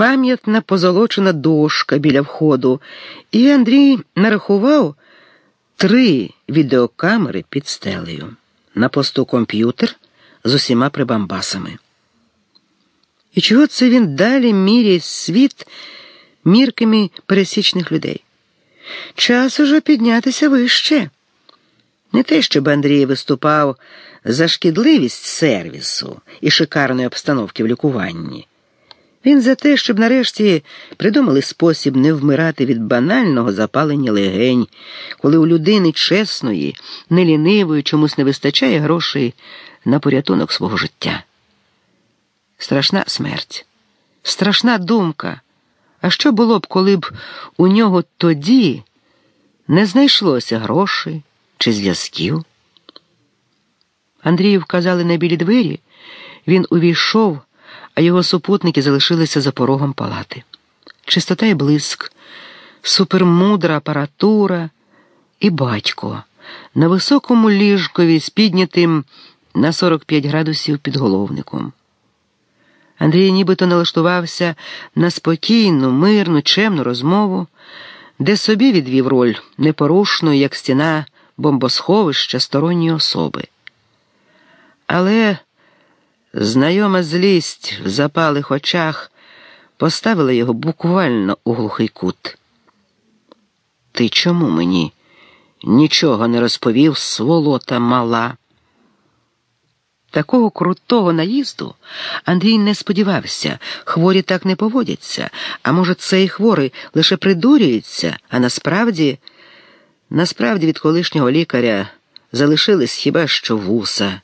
пам'ятна позолочена дошка біля входу, і Андрій нарахував три відеокамери під стелею. На посту комп'ютер з усіма прибамбасами. І чого це він далі міряє світ мірками пересічних людей? Час уже піднятися вище. Не те, щоб Андрій виступав за шкідливість сервісу і шикарної обстановки в лікуванні. Він за те, щоб нарешті придумали спосіб не вмирати від банального запалення легень, коли у людини чесної, нелінивої чомусь не вистачає грошей на порятунок свого життя. Страшна смерть, страшна думка. А що було б, коли б у нього тоді не знайшлося грошей чи зв'язків? Андрію вказали на білі двері, він увійшов, а його супутники залишилися за порогом палати. Чистота і блиск, супермудра апаратура і батько на високому ліжкові з піднятим на 45 градусів підголовником. Андрій нібито налаштувався на спокійну, мирну, чемну розмову, де собі відвів роль непорушну, як стіна бомбосховища сторонньої особи. Але знайома злість в запалих очах поставила його буквально у глухий кут. Ти чому мені нічого не розповів, сволота мала? Такого крутого наїзду Андрій не сподівався, хворі так не поводяться, а може, цей хворий лише придурюється, а насправді, насправді від колишнього лікаря залишились хіба що вуса,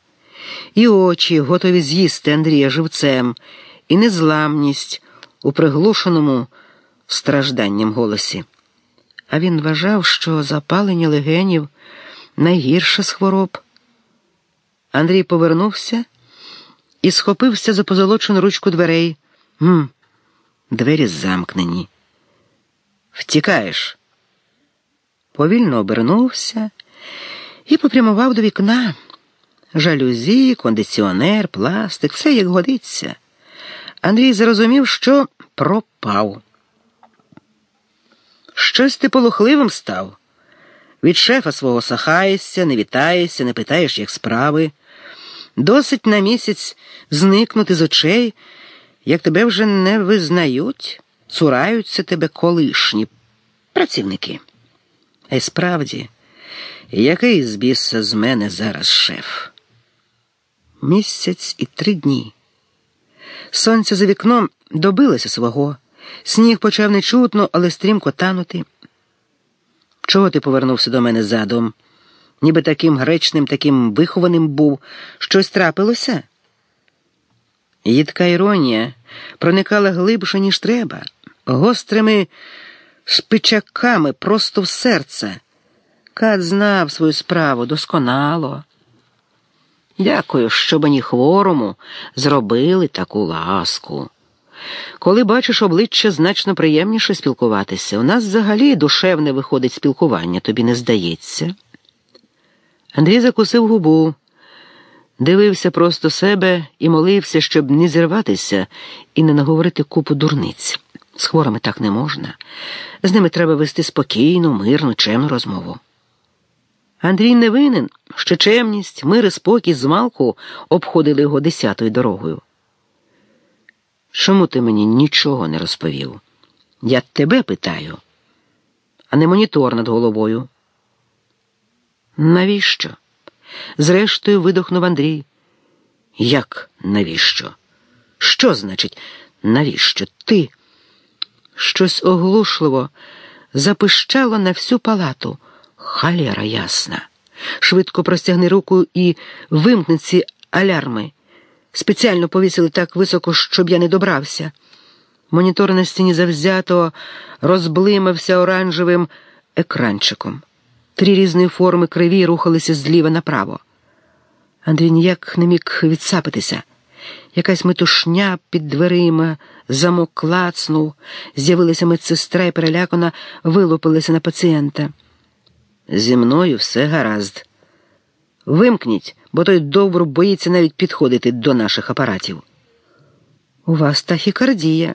і очі готові з'їсти Андрія живцем, і незламність у приглушеному стражданням голосі. А він вважав, що запалення легенів найгірше з хвороб. Андрій повернувся і схопився за позолочену ручку дверей. Гм, Двері замкнені. Втікаєш. Повільно обернувся і попрямував до вікна. Жалюзі, кондиціонер, пластик, все як годиться. Андрій зрозумів, що пропав. Щось ти полохливим став. Від шефа свого сахаєшся, не вітаєшся, не питаєш, як справи. Досить на місяць зникнути з очей, як тебе вже не визнають, цураються тебе колишні працівники. А й справді, який з біса з мене зараз шеф? Місяць і три дні. Сонце за вікном добилося свого, сніг почав нечутно, але стрімко танути. Чого ти повернувся до мене задом? Ніби таким гречним, таким вихованим був, щось трапилося? Їдка іронія проникала глибше, ніж треба, гострими шпичаками просто в серце. Кат знав свою справу досконало. Дякую, що мені хворому зробили таку ласку. Коли бачиш обличчя значно приємніше спілкуватися, у нас взагалі душевне виходить спілкування, тобі не здається. Андрій закусив губу, дивився просто себе і молився, щоб не зірватися і не наговорити купу дурниць. З хворими так не можна. З ними треба вести спокійну, мирну, чемну розмову. Андрій не винен, що чемність, мир і спокій з малку обходили його десятою дорогою. Чому ти мені нічого не розповів? Я тебе питаю, а не монітор над головою. Навіщо? Зрештою, видохнув Андрій. Як навіщо? Що значить, навіщо ти? Щось оглушливо запищало на всю палату. Халера ясна. Швидко простягни руку і вимкни ці алярми. Спеціально повісили так високо, щоб я не добрався. Монітор на стіні завзято розблимався оранжевим екранчиком. Три різні форми криві рухалися зліва направо. Андрій ніяк не міг відсапитися. Якась метушня під дверима, замок клацнув, з'явилася медсестра і перелякана вилупилася на пацієнта. Зі мною все гаразд. Вимкніть, бо той довбур боїться навіть підходити до наших апаратів. У вас тахікардія.